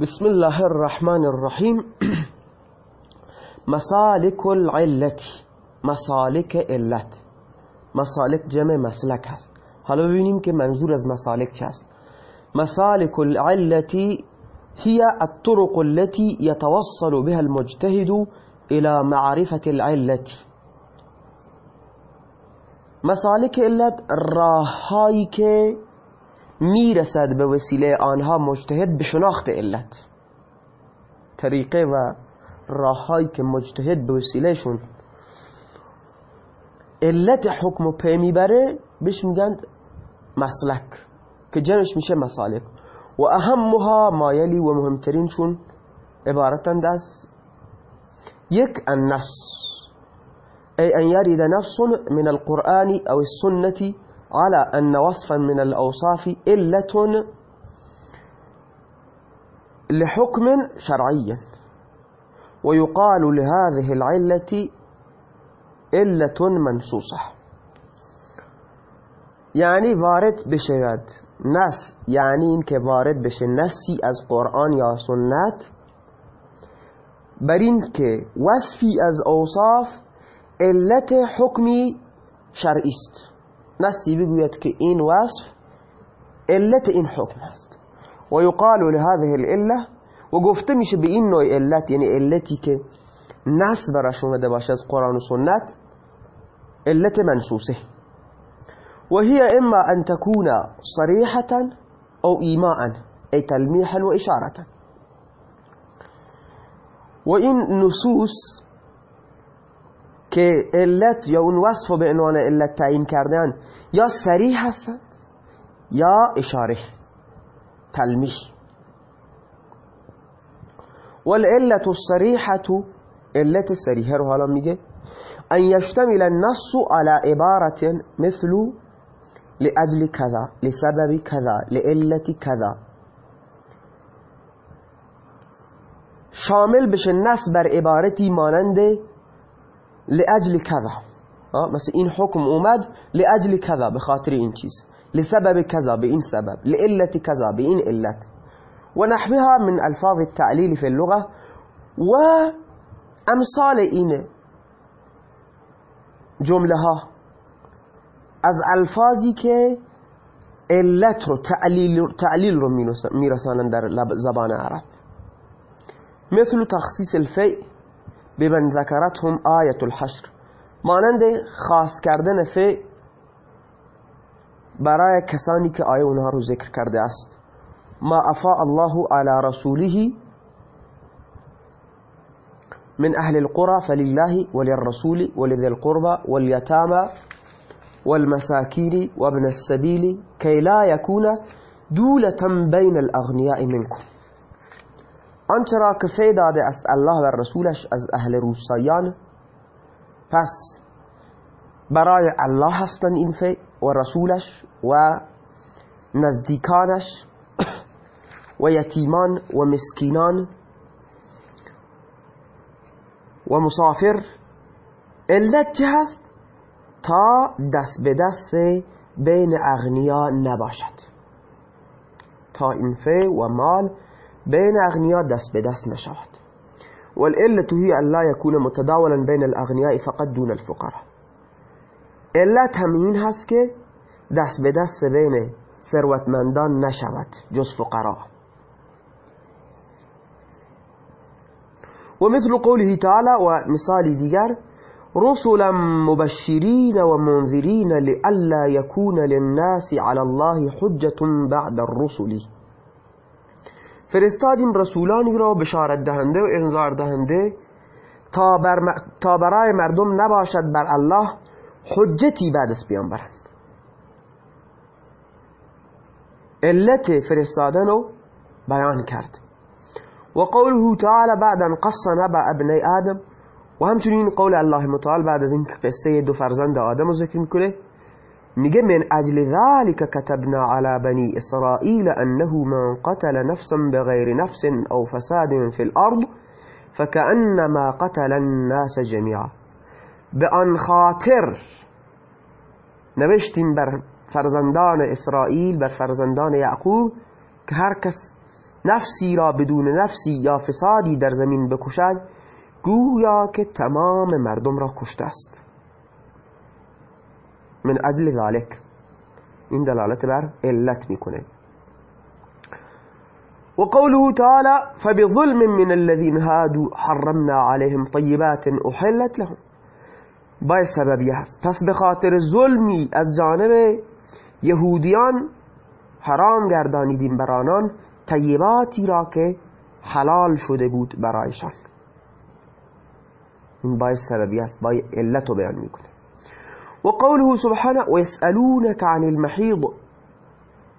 بسم الله الرحمن الرحیم مسالک العلت مسالک علت مسالک جمع مسلک هست حالا ببینیم که منظور از مسالک چه است مسالك العلة هي الطرق التي يتوصل بها المجتهد إلى معرفة العلة مسالك علت راهایی که می‌رسد به وسیله آنها مجتهد به شناخت علت. طریقه و راههایی که مجتهد به وسیلهشون علت حکم و پی می‌بره بهش میگن مسلک که جمعش میشه مسالک. و اهمها مایلی و مهمترینشون عبارتند از یک النص أي أن يرد نفس من القرآن أو السنة على أن وصفا من الأوصاف إلة لحكم شرعي. ويقال لهذه العلة إلة منصوصة. يعني وارد بشود نس این که وارد بشه. نسی از قرآن یا سنت. بر این که وصفی از أوصاف علت حکمی شرعی است. نسی بگوید که این وصف علت این حکم هست. و یقال لهذه العله و گفته میشه به این نوع علت یعنی علتی که نس براش اومده باشه از قرآن و سنت علت منصوصه وهي إما أن تكون صريحة أو إيماء أي تلميحا وإشارة وإن نصوص که علت یا اون وصف به عنوان علت تعیین کردن یا صریح هستند یا اشاره تلمیح والعلة الصريحة علت الصريحة رو حالا میگه. أن يشتمل النص على عبارة مثل لأجل كذا لسبب كذا لعلة كذا شامل بشه نص بر عبارتی مانند لأجل كذا. مثل این حکم اومد لأجل كذا به خاطر این چیز لسبب كذا به این سبب. لعلة كذا به این علت ونحوها من ألفاظ التعليل في اللغة. وأمثال این جمله ها از الفاظی که علت رو تعلیل, تعلیل رو میرسانن در زبان عرب. مثل تخصیص الفیع بمن ذکرتهم آیت الحشر. مانند خاص کردن فیع برای کسانی که آیه اونها رو ذکر کرده است. ما افاء الله على رسوله من أهل القرى فلله وللرسول ولذي القربى واليتامى والمساكين وابن السبيل كي لا يكون دولة بين الأغنياء منكم. آنچه را که فی داده است الله و رسولش از اهل روستایان پس برای الله هستند این فی و رسولش و نزدیکانش و یتیمان و مسکینان و مسافر. علت چه هست؟ تا دست به دست بین اغنیا نباشد. تا این فی و مال بین اغنیا دست به دست نشود هي أن لا يكون متداولا بين الأغنياء فقط دون الفقراء. علت هم این هست که دست به دست بین ثروتمندان نشود جز فقراء. ومثل قوله تعالى ومثال دیگر رسلا مبشرين ومنذرين لئلا يكون للناس على الله حجة بعد الرسل. فرستادیم رسولانی را بشارت دهنده و انذار دهنده. تا, بر تا برای مردم نباشد بر الله حجتی بعد از بیان برن علت فرستادن رو بیان کرد. و قوله تعالی بعد قص نبع ابن آدم. و همچنین قول الله متعال بعد از این قصه دو فرزند آدم رو ذکر می‌کنه. میگه من أجل ذلك كتبنا على بني إسرائيل أنه من قتل نفسا بغير نفس أو فساد في الأرض فكأنما قتل الناس جميعا. به آن خاطر نوشتیم بر فرزندان اسرائیل بر فرزندان یعقوب که هر کس نفسی را بدون نفسی یا فسادی در زمین بکشد گویا که تمام مردم را کشته است. من اجل ذالک این دلالت بر علت می‌کنه. وقوله تعالى فبظلم من الذين هادوا حرمنا عليهم طيبات احلت لهم. با سببی هست. پس به خاطر ظلمی از جانب یهودیان حرام گردانیدیم بر آنان طیباتی را که حلال شده بود برایشان. این باعث سببی است با علت رو بیان می‌کنه. و قوله سبحانه و یسألونك عن المحیض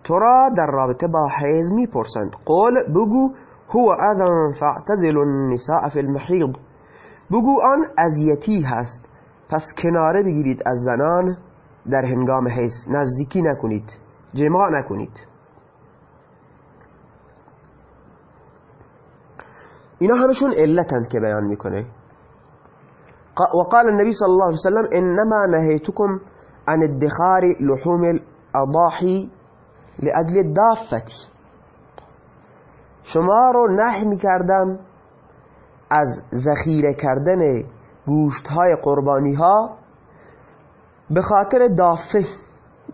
ترا در رابطه با حیض می‌پرسند. قول بگو هو اذن فاعتزل النساء في المحیض بگو آن اذیتی هست. پس کناره بگیرید از زنان در هنگام حیض. نزدیکی نکنید. جماع نکنید. اینا همشون علتند که بیان می‌کنه. وقال النبي صلى الله عليه وسلم انما نهيتكم عن ادخار لحوم الاضاحي لأجل الدافتی شما رو نه می‌کردم از ذخیره کردن گوشت های قربانی ها به خاطر دافه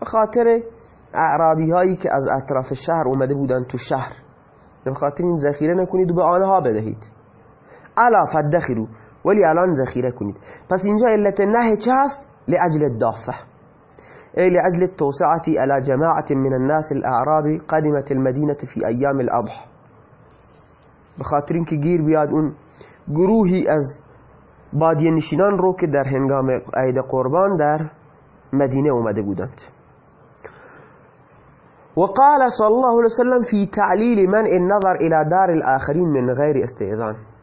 به خاطر اعرابی هایی که از اطراف شهر اومده بودن تو شهر. به خاطر این ذخیره نکنید و به آنها بدهید. الا ولی الان ذخیره کنید. پس اینجا علت نه چه هست لأجل الدافه أي لأجل التوسعة على جماعة من الناس الأعراب قدمت المدينة في أيام الأضحى. بخاطر اینکه گیر بیاد اون گروهی از بادیه نشینان رو که در هنگام عید قربان در مدینه اومده بودند. وقال صلى الله عليه وسلم في تعليل من النظر إلى دار الآخرين من غير استئذان.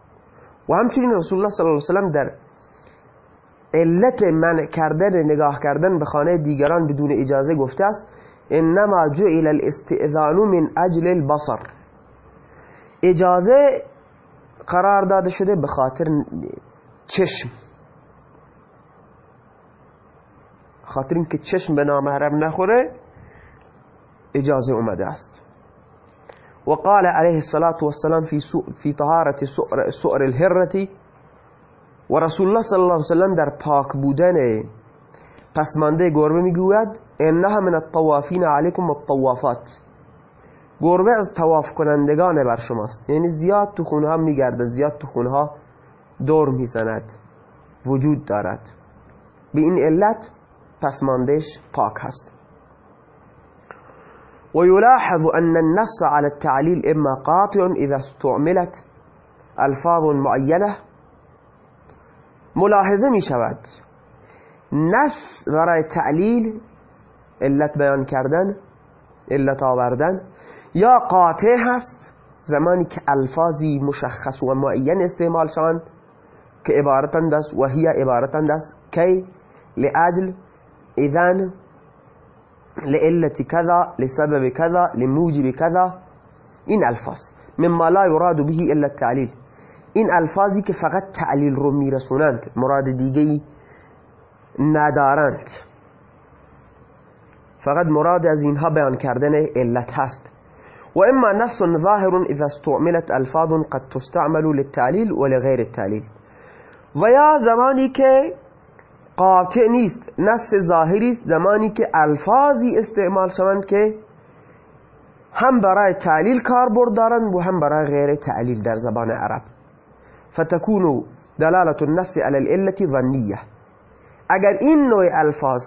و همچنین رسول الله صلی الله علیه وسلم در علت من کردن نگاه کردن به خانه دیگران بدون اجازه گفته است انما جعل الاستئذان من اجل البصر. اجازه قرار داده شده به خاطر چشم. خاطر اینکه چشم به نامحرم نخوره اجازه اومده است. وقال عليه الصلاة والسلام في, في طهارة سؤر الهرة. و رسول الله صلی الله علیه وسلم در پاک بودن پسمانده گربه می‌گوید انها من الطوافین علیکم الطوافات. گربه از طواف کنندگان بر شماست. یعنی زیاد تو خونه ها میگرده زیاد تو خونه ها دور می‌زند وجود دارد. به این علت پسماندهش پاک هست. ويلاحظ أن النص على التعليل إما قاطع إذا استعملت ألفاظ معينة. ملاحظه می نص برای تعلیل علت بیان کردن علت آوردن یا قاطع هست زمانی که الفاظی مشخص و معین استعمال شوند که عبارتند است و هی عبارتند است کی؟ إذن لعلت كذا لسبب كذا لموجب كذا. این ألفاظ. مما لا يراد به إلا التعلیل این الفاظی که فقط تعلیل رو میرسونند مراد دیگه ندارند. فقط مراد از اینها بیان کردن علت هست. و اما نفس ظاهر اذا استعملت الفاظ قد تستعمل للتعلیل ولغیر التعلیل و یا زمانی که قاطع نیست. نص ظاهری است. زمانی که الفاظی استعمال شوند که هم برای تعلیل کاربرد دارند و هم برای غیر تعلیل در زبان عرب. فتكون دلالة النص على العلة ظنية اگر این نوع الفاظ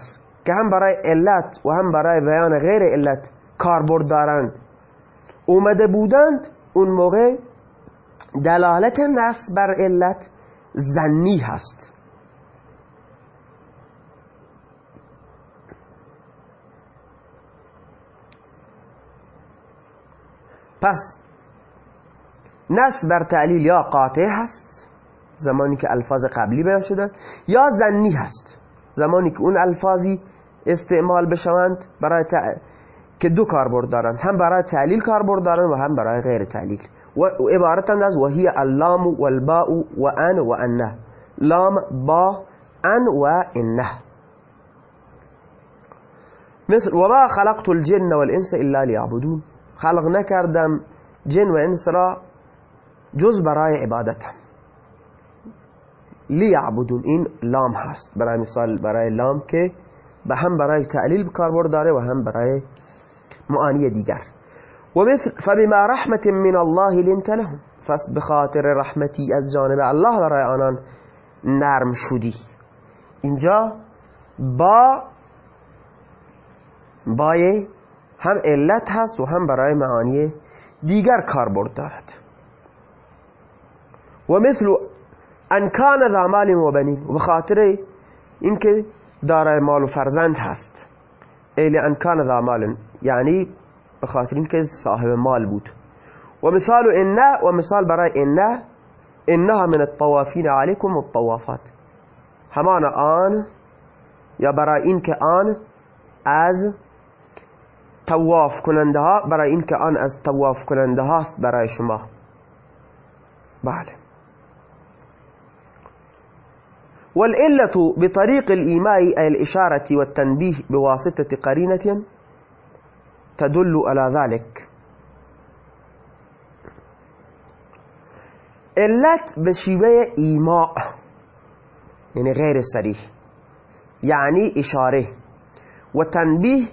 که هم برای علت و هم برای بیان غیر علت کاربرد دارند اومده بودند اون موقع دلالت نص بر علت زنی هست. پس نص بر تعلیل یا قاطع هست زمانی که الفاظ قبلی بیان شدن یا زنی هست زمانی که اون الفاظی استعمال بشوند برای که دو کاربرد دارند هم برای تعلیل کاربرد دارند و هم برای غیر تعلیل و عبارتند از وهی اللام والباء و ان و انه لام با ان و انه مثل وما خلقت الجن والإنس إلا ليعبدون. خلق نکردم جن و انس را جز برای عبادت لیعبدون این لام هست. برای مثال برای لام که به هم برای تعلیل کاربرد داره و هم برای معانی دیگر. و مثل فبما رحمت من الله لنت لهم. فس بخاطر رحمتی از جانب الله برای آنان نرم شدی. اینجا با بای هم علت هست و هم برای معانی دیگر کاربرد دارد. و مثل ان کان ذا مال و بنین. و بخاطر اینکه دارای مال و فرزند هست. ایلی ان کان ذا مال یعنی بخاطر اینکه صاحب مال بود. و مثال انه و مثال برای انه انها من الطوافین علیکم الطوافات. همان آن یا برای اینکه آن از تواف کننده ها برای اینکه آن از تواف کننده هاست برای شما. بله. والإلة بطريق الإيماء أي الإشارة والتنبيه بواسطة قرينة تدل على ذلك. علت بشیوه ایماء یعنی غیر صریح یعنی اشاره. و تنبیه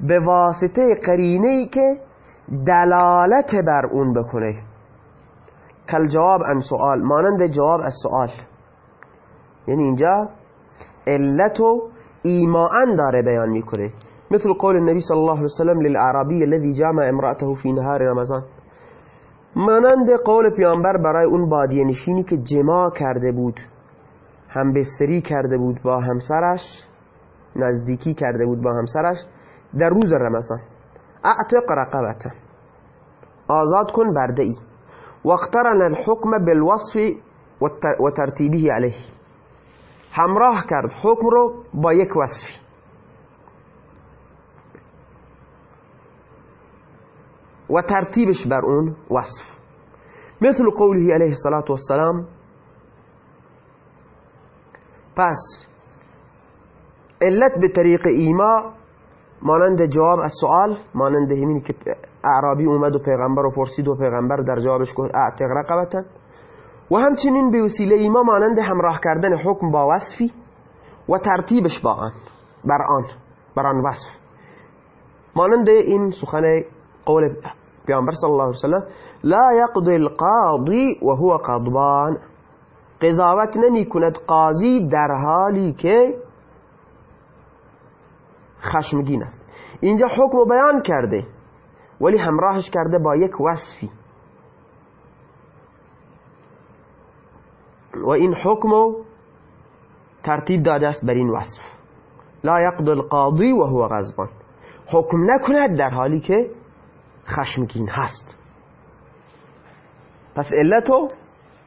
به واسطه قرینه که دلالت بر اون بکنه. کل جواب ان سوال مانند جواب از سوال یعنی اینجا علت و ایماءن داره بیان می‌کنه. مثل قول النبي صلى الله عليه وسلم للعربي الذي جامع امرأته في نهار رمضان. مانند قول پیامبر برای اون بادیه نشینی که جما کرده بود هم بسری کرده بود با همسرش نزدیکی کرده بود با همسرش در روز رمضان. اعتق رقبته. آزاد کن برده ای واقترن الحكم بالوصف و ترتیبه علیه. همراه کرد حکم رو با یک وصفی. و ترتیبش بر اون وصف. مثل قوله علیه الصلاة والسلام پس علت به طریق ایما مانند جواب از سوال مانند همینی که اعرابی اومد و پیغمبر و پرسید و پیغمبر در جوابش گفت اعتق رقبتا. و همچنین به وسیله ایما مانند همراه کردن حکم با وصفی و ترتیبش با آن بر آن بر آن وصف. مانند این سخن قول پیامبر صلی الله علیه وسلم لا يقضي القاضي وهو قضبان. قضاوت نمی کند قاضی در حالی که خشمگین است. اینجا حکم بیان کرده ولی همراهش کرده با یک وصفی. و این حکم ترتیب داده است بر این وصف. لا يقضي القاضی و هو غضبان. حکم نکند در حالی که خشمگین هست. پس علتو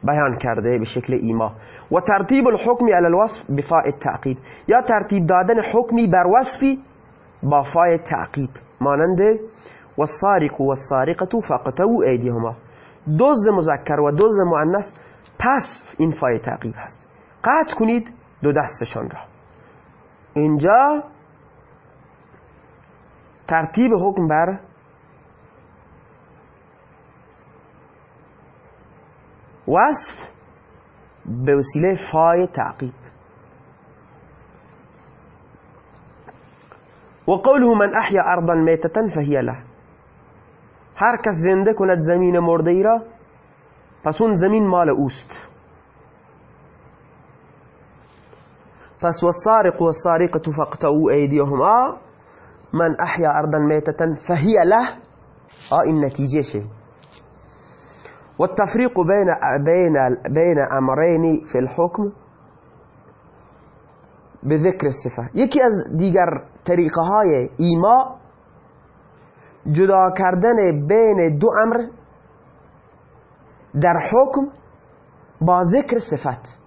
بیان کرده به شکل ایما. و ترتیب الحکم علی الوصف بفاء التعقیب. یا ترتیب دادن حکمی بر وصفی با فای تعقیب مانند و السارق و السارقة فقطعوا ایدیهما. دوز مذکر و دوز مؤنث پس این فای تعقیب هست. قطع کنید دو دستشان را. اینجا ترتیب حکم بر وصف به وسیله فای تعقیب و قوله من احیا أرضا میتتا فهی له. هر کس زنده کند زمین مرده ای را پس اون زمین مال اوست. پس والسارق والسارقة فاقتئوا ایدیهما من احیا أرضا میتتا فهی له. آه این نتیجه والتفريق بين بين بين أمرين في الحكم بذكر الصفة. یکی از دیگر طریقه های ایما جدا کردن بین دو أمر در حکم با ذکر صفت.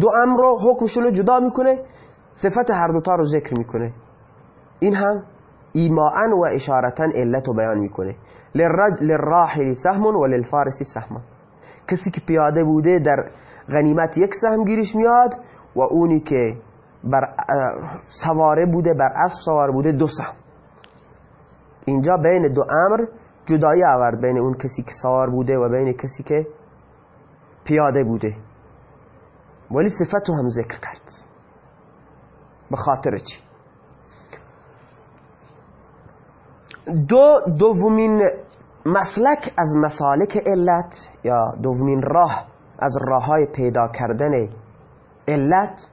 دو أمر حکمشون رو جدا میکنه صفت هر دوتا رو ذکر میکنه. این هم ایماعا و اشارتا علت رو بیان می‌کنه. للراحل سهم و للفارسی سهم. کسی که پیاده بوده در غنیمت یک سهم گیرش میاد و اونی که بر سواره بوده بر اسب سوار بوده دو سهم. اینجا بین دو امر جدایی آورد بین اون کسی که سوار بوده و بین کسی که پیاده بوده. ولی صفت هم ذکر کرد. به خاطر چی؟ دو دومین مسلک از مسالک علت یا دومین راه از راه های پیدا کردن علت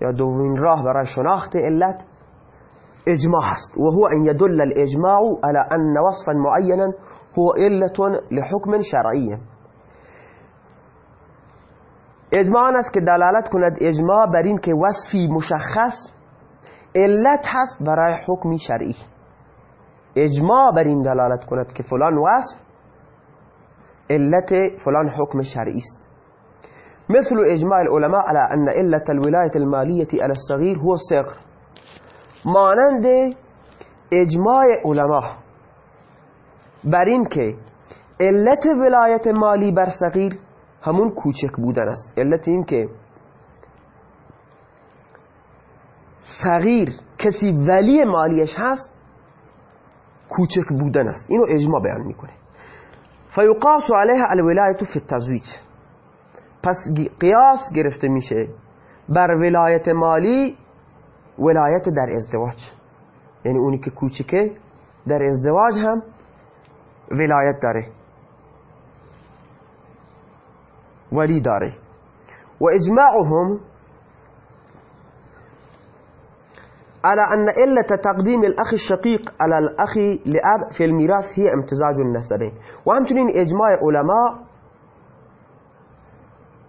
یا دومین راه برای شناخت علت اجماع هست. و هو ان يدل الاجماع على ان وصفا معينا هو علة لحكم شرعي اجماع است که دلالت کند اجماع بر این که وصفی مشخص علت هست برای حکمی شرعی. اجماع بر این دلالت کند که فلان وصف علت فلان حکم شرعی است. مثل اجماع العلماء على ان علت الولاية المالية على الصغير هو الصغر مانند اجماع علما بر این که علت ولایت مالی بر صغیر همون کوچک بودن است. علت این که صغیر کسی ولی مالیش هست کوچک بودن است. اینو اجماع بیان می‌کنه. فیقاس علیه الولایت فی التزویج. پس قیاس گرفته میشه بر ولایت مالی ولایت در ازدواج. یعنی اونی که کوچکه در ازدواج هم ولایت داره. ولی داره. و اجماعهم على أن إلة تقديم الأخ الشقيق على الأخ لأب في الميراث هي امتزاج النسبين وهمچنین اجماع علماء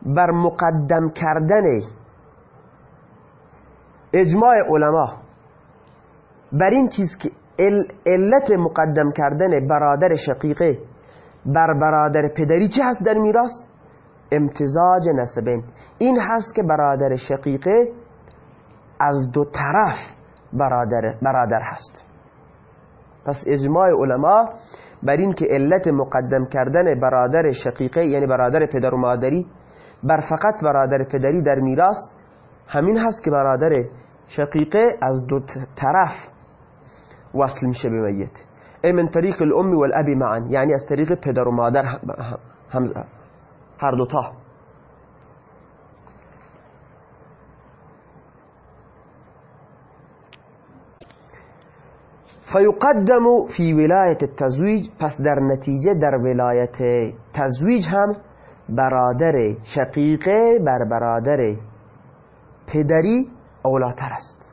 بر مقدم کردن اجماع علما بر این چیز که علت مقدم کردن برادر شقیقه بر برادر پدری چه هست در میراث؟ امتزاج نسبین. این هست که برادر شقیقه از دو طرف برادر, برادر هست. پس اجماع علما بر این که علت مقدم کردن برادر شقیقه یعنی برادر پدر و مادری بر فقط برادر پدری در میراث همین هست که برادر شقیقه از دو طرف وصل میشه به میت. ای من طریق الام والاب معا یعنی از طریق پدر و مادر هم هر دوتا. فیقدم فی ولایت التزویج پس در نتیجه در ولایت تزویج هم برادر شقیقه بر برادر پدری اولاتر است.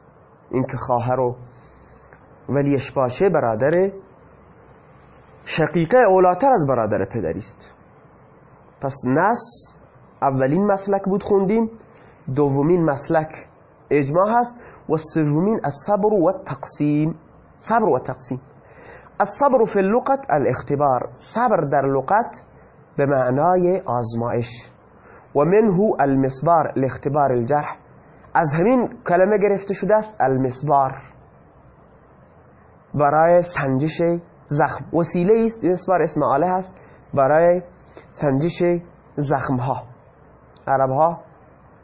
اینکه خواهر و ولیش باشه برادر شقیقه اولاتر از برادر پدری است. پس نس اولین مسلک بود خوندیم دومین مسلک اجماع هست و سومین الصبر و تقسیم صبر و تقسیم الصبر في اللغت الاختبار. صبر در لغت به معنای آزمایش. و منه المصبار لاختبار الجرح. از همین کلمه گرفته شده است المصبار. برای سنجش زخم. وسیله است مسبار اسم آله هست برای سنجش زخم ها عرب ها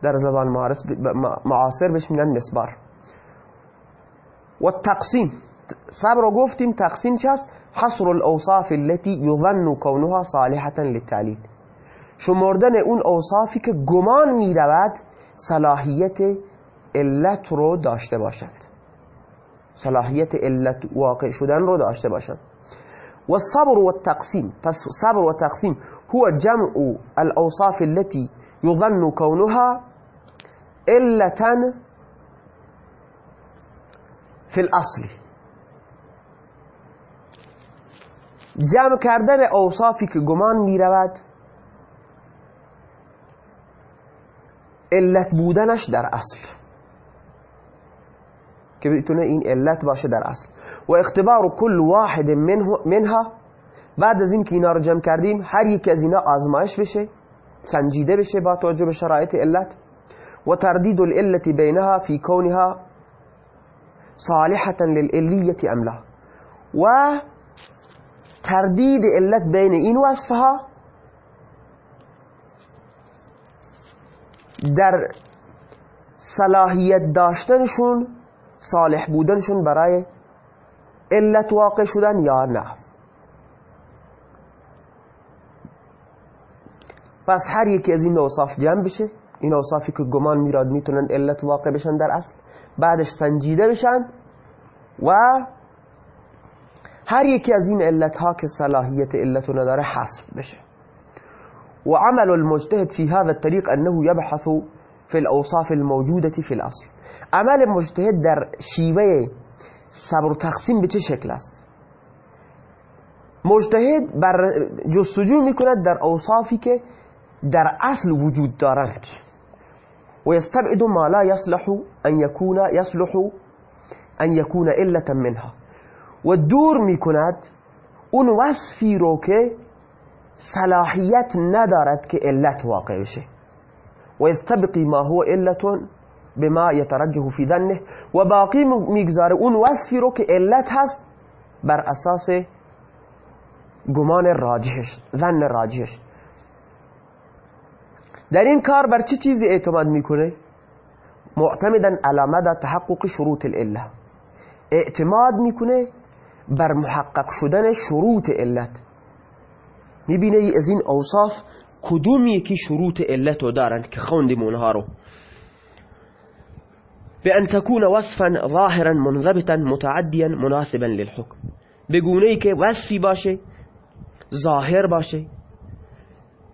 در زبان معاصر بهش میگن مسبار و تقسیم صبر گفتیم تقسیم چه است؟ حصر الاوصاف التي يظن كونها صالحة للتعليل. شمردن اون اوصافی که گمان می رود صلاحیت علت رو داشته باشد. صلاحیت علت واقع شدن رو داشته باشد. و صبر و تقسیم پس صبر و تقسیم هو جمع الاوصاف التي يظن كونها علة في الاصل. جمع کردن اوصافی که گمان می رود علت بودنش در اصل. که بتونه این علت باشه در اصل. و اختبار کل واحد منها. بعد از این که اینا رو جمع کردیم هر یک از اینا آزمایش بشه سنجیده بشه با توجه به شرایط علت. و تردید العلت بینها فی کونها صالحة للعلیت املا و تردید علت بین این وصفه ها در صلاحیت داشتنشون صالح بودنشون برای علت واقع شدن یا نه. پس هر یکی از این اوصاف جمع بشه. این اوصافی که گمان میراد می‌تونن علت واقع بشن در اصل. بعدش سنجیده بشن و هر یکی از این علت ها که صلاحیت علت نداره حذف بشه. وعمل المجتهد في هذا الطريق أنه يبحث في الأوصاف الموجودة في الأصل. عمل مجتهد در شیوه صبر تقسیم به چه شکل است؟ مجتهد بر جستجو میکند در اوصافی که در اصل وجود دارند. و یستبعد ما لا يصلح ان يكون يصلح ان يكون علة منها. و دور می‌کند اون وصفی رو که صلاحیت ندارد که علت واقع بشه. و یستبقی ما هو علت بما یترجه فی ذنه و باقی می‌گذاره اون وصفی رو که علت هست بر اساس گمان راجحش ذن راجحش. در این کار بر چه چیزی اعتماد می‌کنه؟ معتمدا علامه تحقق شروط العله اعتماد می‌کنه بر محقق شدن شروط علت. می‌بینه از این اوصاف کدوم یکی شروط علت رو دارن که خوندیم اونها رو. بأن تكون وصفا ظاهرا منضبطا متعديا مناسبا للحكم بگونه ای که وصفی باشه ظاهر باشه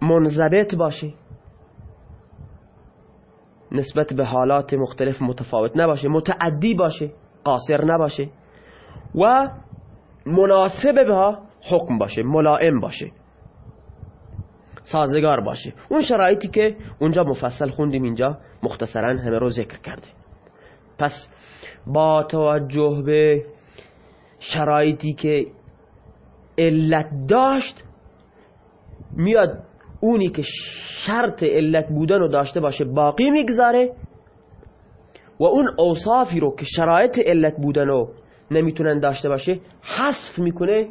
منضبط باشه نسبت به حالات مختلف متفاوت نباشه متعدی باشه قاصر نباشه و مناسب به حکم باشه ملائم باشه سازگار باشه. اون شرایطی که اونجا مفصل خوندیم اینجا مختصرا همه رو ذکر کرده. پس با توجه به شرایطی که علت داشت میاد اونی که شرط علت بودن رو داشته باشه باقی می‌گذاره و اون اوصافی رو که شرایط علت بودن رو نمی‌تونن داشته باشه حذف می‌کنه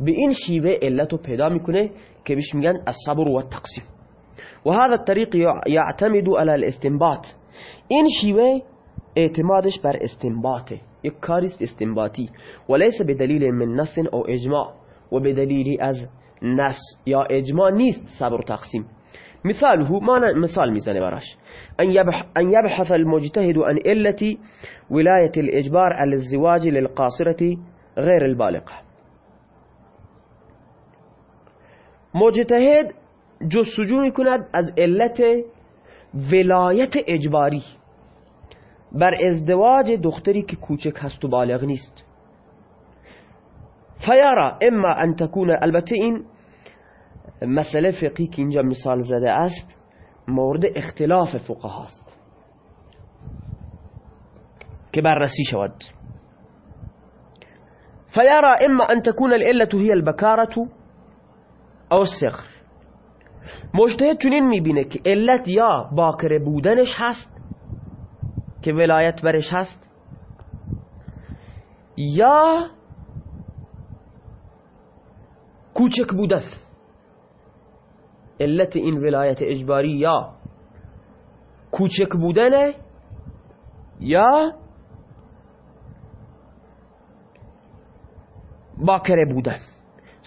به این شیوه علت رو پیدا می‌کنه که بهش میگن الصبر و التقسیم و هذا الطريق يعتمد على الاستنباط. این شیوه اعتمادش بر استنباطه یک کاریست استنباطی. وليس بدلیل من نص او اجماع. و بدلیلی از نص یا اجماع نیست صبر و تقسیم. مثاله ما مثال می‌زنه براش. ان يبحث المجتهد عن علة ولاية الاجبار على الزواج للقاصرة غير البالغة. مجتهد جستجو می‌کند از علت ولایت اجباری. بر ازدواج دختری که کوچک هست و بالغ نیست. فیارا اما ان تکون البته این مسئله فقهی که اینجا مثال زده است مورد اختلاف فقه است. که بررسی شود. فيرى اما ان تكون العلة هي البكارة او الصغر مجتهد چنین می‌بینه که علت یا باکره بودنش هست که ولایت برش هست یا کوچک بودن. علت این ولایت اجباری یا کوچک بودنة یا باکره بودن.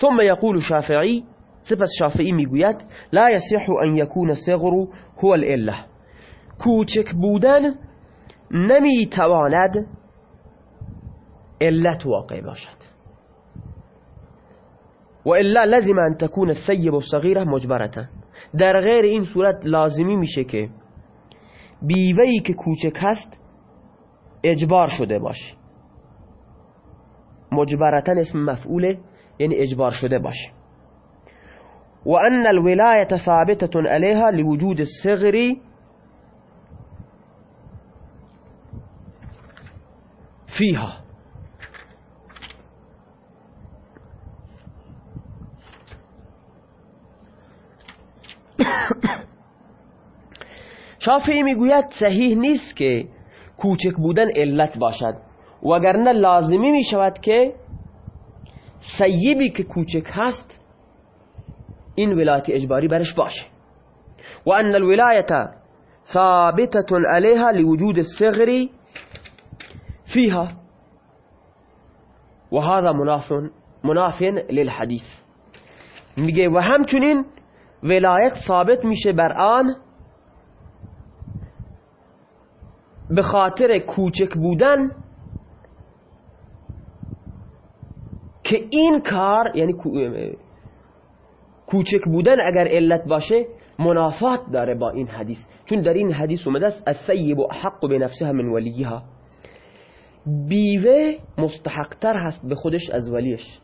ثم يقول شافعی سپس شافعی میگوید لا يصح أن يكون صغر هو العله کوچک بودن نمیتواند علت واقع باشد. و الا لازم ان تكون الثيب الصغيره مجبرة. در غیر این صورت لازمی میشه که بیوهی که کوچک هست اجبار شده باشه. مجبرتن اسم مفعوله یعنی اجبار شده باشه. و ان الولایت ثابتة علیها لوجود الصغر فيها. شافعی می‌گوید صحیح نیست که کوچک بودن علت باشد وگرنه لازمی می شود که سیبی که کوچک هست این ولایت اجباری برش باشه. و ان الولایت ثابتة علیها لوجود الصغر فيها و هذا مناف مناف للحديث میگه و همچنین ولایت ثابت میشه بر آن به خاطر کوچک بودن که این کار یعنی کوچک بودن اگر علت باشه منافات داره با این حدیث. چون در این حدیث اومده است الثیب حق به نفسها من ولیها. بیوه مستحقتر هست به خودش از ولیش.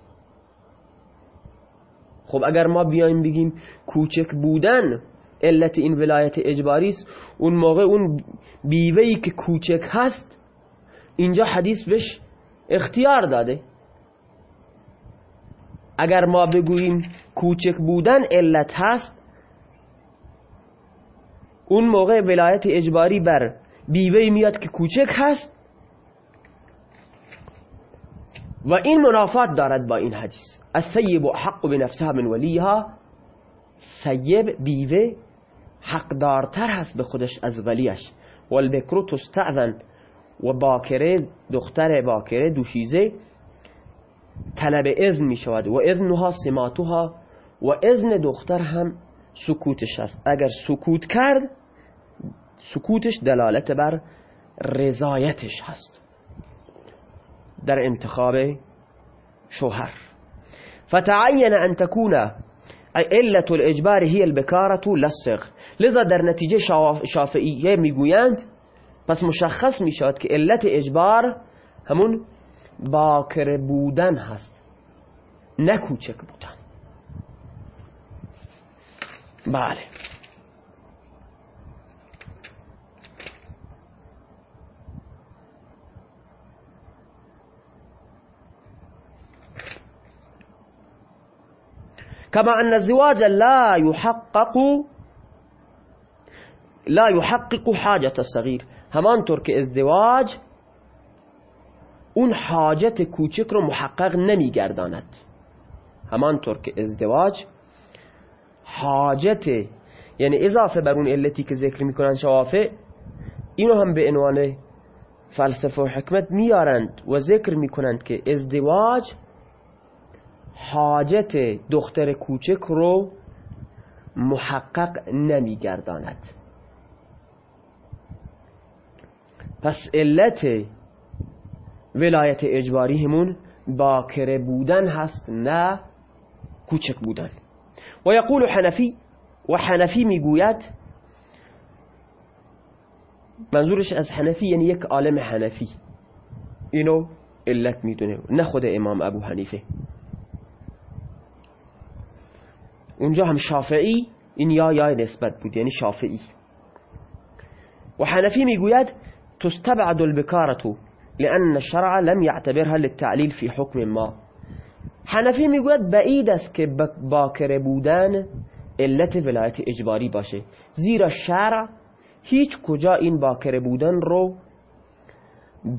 خب اگر ما بیایم بگیم کوچک بودن علت این ولایت اجباری است اون موقع اون بیوهی که کوچک هست اینجا حدیث بهش اختیار داده. اگر ما بگوییم کوچک بودن علت هست اون موقع ولایت اجباری بر بیوه میاد که کوچک هست و این منافات دارد با این حدیث. السیب حق بنفسها من ولیها. سیب بیوه حقدارتر هست به خودش از ولیش. والبکرو تستعذن و باکره دختر باکره دوشیزه طلب اذن می شود و اذنها سماتوها و اذن دختر هم سکوتش است. اگر سکوت کرد سکوتش دلالت بر رضایتش هست. در انتخاب شوهر. فتعین ان تكون علت الاجبار هي البکارة لصغ لذا در نتیجه شافعیه میگویند پس مشخص میشود که علت اجبار همون باکر بودن هست نه کوچک بودن. بله. كما أن الزواج لا يحقق لا يحقق حاجة الصغير. همانطور که ازدواج اون حاجت کوچک رو محقق نمیگرداند. همانطور که ازدواج حاجت یعنی اضافه بر اون علتی که ذکر می‌کنن شوافه اینو هم به عنوان فلسفه و حکمت میارند و ذکر می‌کنند که ازدواج حاجت دختر کوچک رو محقق نمیگرداند. پس علت ولایت اجباری همون باکره بودن هست نه کوچک بودن. و یقول حنفی و حنفی می‌گوید منظورش از حنفی یعنی یک عالم حنفی. اینو علت می‌دونه نه خود امام ابو حنیفه. اونجا هم شافعی این یا یا نسبت بود یعنی شافعی. و حنفی می‌گوید تستبعد البکارتو لأن الشرع لم يعتبرها للتعلیل في حکم ما. حنفی می‌گوید بعید است که باکره بودن علت ولایت اجباری باشه. زیرا شرع هیچ کجا این باکره بودن رو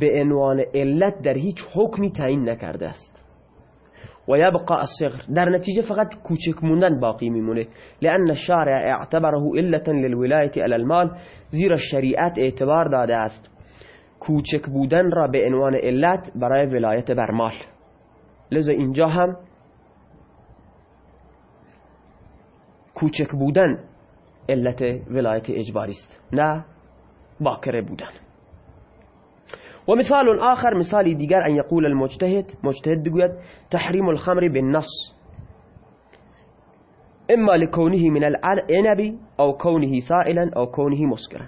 به عنوان علت در هیچ حکمی تعیین نکرده است. و یبقى الصغر. در نتیجه فقط کوچک موندن باقی میمونه. لأن الشارع اعتبره علتا للولایت على المال. زیرا شریعت اعتبار داده است. کوچک بودن را به عنوان علت برای ولایت بر مال. لذا اینجا هم کوچک بودن علت ولایت اجباری است نه باکره بودن. و مثال آخر مثال دیگر ان یقول المجتهد مجتهد بگوید تحریم الخمر بالنص. اما لكونه من العنب أو كونه سائلا أو كونه مسکرا.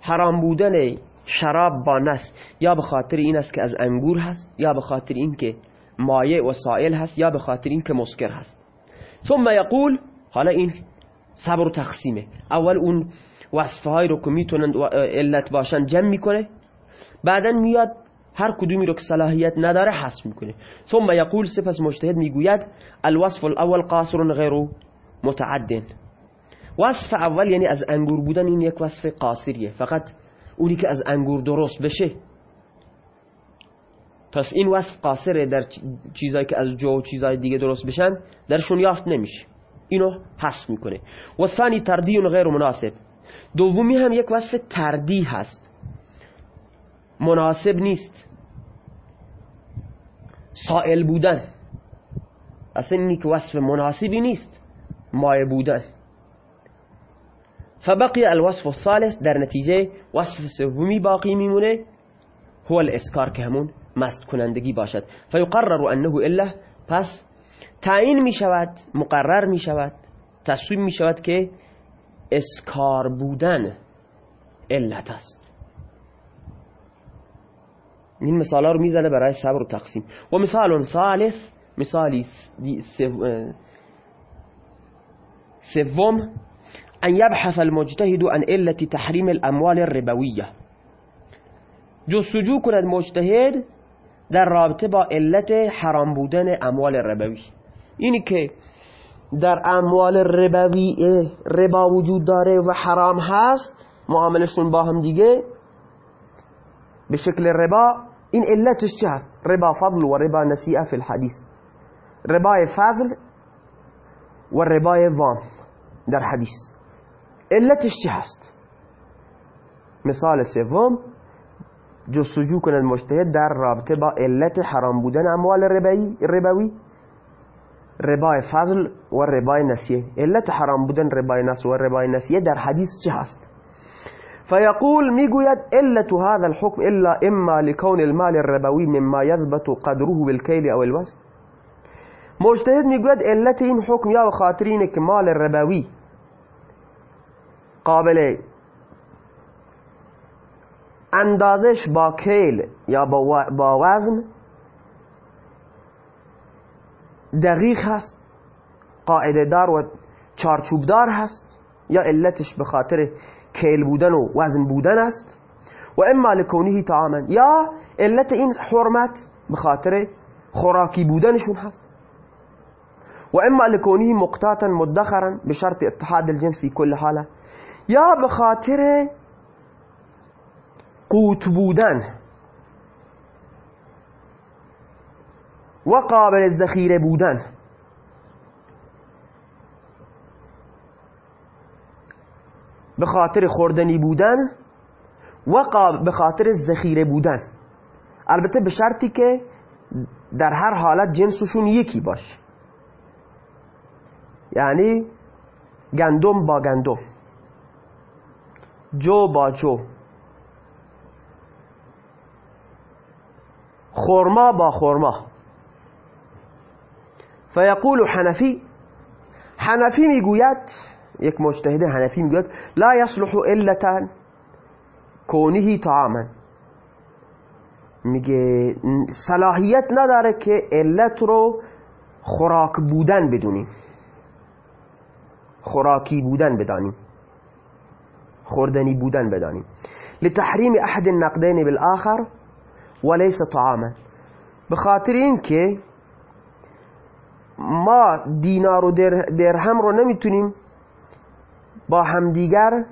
حرام بودن شراب با نس یا به خاطر این است که از انگور هست یا به خاطر این که مایع هست هست. ثم یقول حالا این صبر و تقسیمه. اول اون وصفه های رو که میتونند علت باشن جمع میکنه. بعدا میاد هر کدومی رو که صلاحیت نداره حذف می‌کنه. ثم یقول سپس مجتهد می‌گوید الوصف الاول قاصر غیر متعدن. وصف اول یعنی از انگور بودن این یک وصف قاصریه. فقط اونی که از انگور درست بشه. پس این وصف قاصره در چیزایی که از جو و چیزای دیگه درست بشن درشون یافت نمیشه. اینو حذف می‌کنه. و ثانی تردی غیر مناسب. دومی هم یک وصف تردی هست. مناسب نیست. سائل بودن. اصلا اینی که وصف مناسبی نیست. مایه بودن. فبقي الوصف الثالث در نتیجه وصف سومی باقی میمونه. هو الاسکار که همون مست کنندگی باشد. فیقرر انه الا. پس تعیین می شود مقرر می شود تصویم می شود که اسکار بودن علت است. این مثال رو میزنه برای صبر و تقسیم. و مثال ثالث مثالی سوم ان يبحث المجتهد عن علة تحریم الاموال الربویة. جستجو کند مجتهد در رابطه با علت حرام بودن اموال ربوی. اینی که در اموال ربوی ربا وجود داره و حرام هست معاملشون با هم دیگه به شکل ربا این علتش چه هست ربا فضل و ربا نسیعه فی الحدیث ربای فضل و ربای وام در حدیث علتش چه هست مثال سوم جستجو کند مجتهد در رابطه با علت حرام بودن اموال ربوی ربای فضل و ربای نسیه. علت حرام بودن ربای نس و ربای نسیه در حدیث چه هست؟ فيقول میگوید علت هذا الحكم إلا إما لكون المال الربوي مما يثبت قدره بالكيل أو الوزن. مجتهد میگوید علت این حکم یا خاطر اینه که مال ربوی قابل أندازش با کیل یا با وزن. دقیق هست قاعدة دار و چارچوب دار هست یا علتش به خاطر کیل بودن و وزن بودن است. و اما لکونه طعاما. یا علت این حرمت به خاطر خوراکی بودنشون هست. و اما لکونه مقتاتا مدخرا به شرط اتحاد الجنس فی کل حاله. یا به خاطر قوت بودن. و قابل ذخیره بودن. به خاطر خوردنی بودن و به خاطر ذخیره بودن. البته به شرطی که در هر حالت جنسشون یکی باشه یعنی گندم با گندم. جو با جو. خورما با خورما فیقول حنفی. حنفی می‌گوید یک مجتهد حنفی میگوید لا یصلح علتا کونه طعاما. میگه صلاحیت نداره که علت رو خوراک بودن بدونیم. خوراکی بودن بدانیم. خوردنی بودن بدانیم. لتحریم احد النقدین بالآخر وليس طعاما. به خاطر این که ما دینار و درهم رو نمیتونیم با همدیگر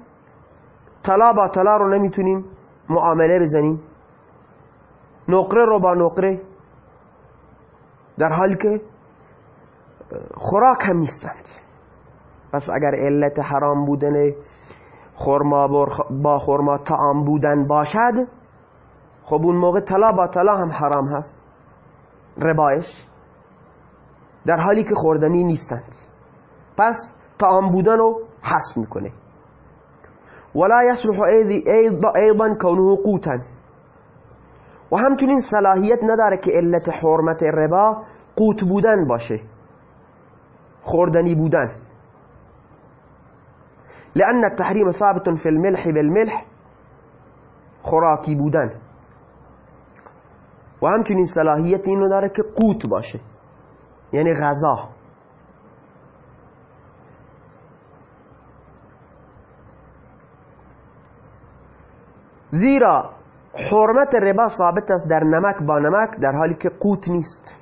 طلا با طلا رو نمی‌تونیم معامله بزنیم. نقره رو با نقره. در حالی که خوراک هم نیستند. پس اگر علت حرام بودن خورما با خورما تعام بودن باشد خب اون موقع طلا با طلا هم حرام هست. ربایش. در حالی که خوردنی نیستند. پس تعام بودن رو حس می‌کنه. ولا يصلح ایضا کونه قوتا. و همچنین صلاحیت نداره که علت حرمت ربا قوت بودن باشه. خوردنی بودن. لأن التحريم ثابت في الملح بالملح خوراکی بودن. و همچنین صلاحیت اینو داره که قوت باشه. یعنی غذا. زیرا حرمت ربا ثابت است در نمک با نمک در حالی که قوت نیست.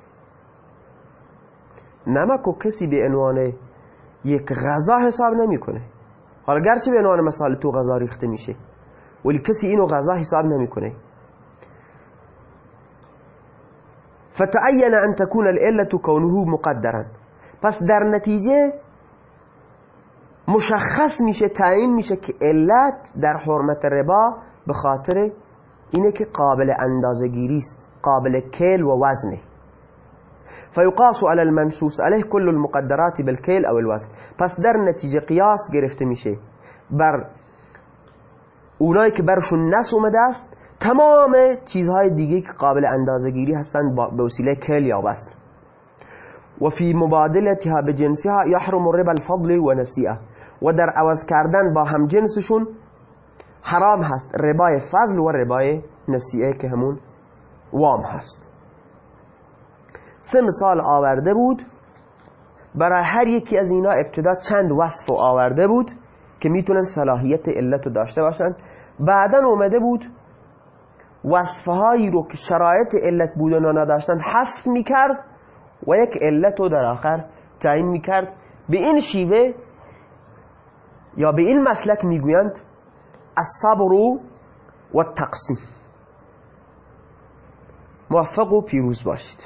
نمک و کسی به عنوان یک غذا حساب نمی‌کنه. حالا گرچه به عنوان مثال تو غذا ریخته میشه ولی کسی اینو غذا حساب نمی‌کنه. فتعین ان تكون العلة كونه مقدرا پس در نتیجه مشخص میشه تعیین میشه که علت در حرمت ربا به خاطر اینه که قابل اندازگیری است قابل کیل و وزنه. فیقاس على المنسوس عليه كل المقدرات بالكيل أو الوزن. پس در نتیجه قیاس گرفته میشه بر اونایی که برشون نس اومده است تمام چیزهای دیگه که قابل اندازگیری هستند به وسیله کل یا وصل و فی مبادلتها به جنسها یحرم ربا الفضل و نسیعه و در عوض کردن با هم جنسشون حرام هست. ربای فضل و ربای نسیعه که همون وام هست. سه مثال آورده بود. برای هر یکی از اینا ابتدا چند وصف آورده بود که می‌تونن صلاحیت علت رو داشته باشند بعدا اومده بود وصفهایی رو که شرایط علت بودن و نداشتن حذف می‌کرد و یک علت رو در آخر تعیین می‌کرد. به این شیوه یا به این مسلک می‌گویند الصبر و التقسیم موفق و پیروز باشید.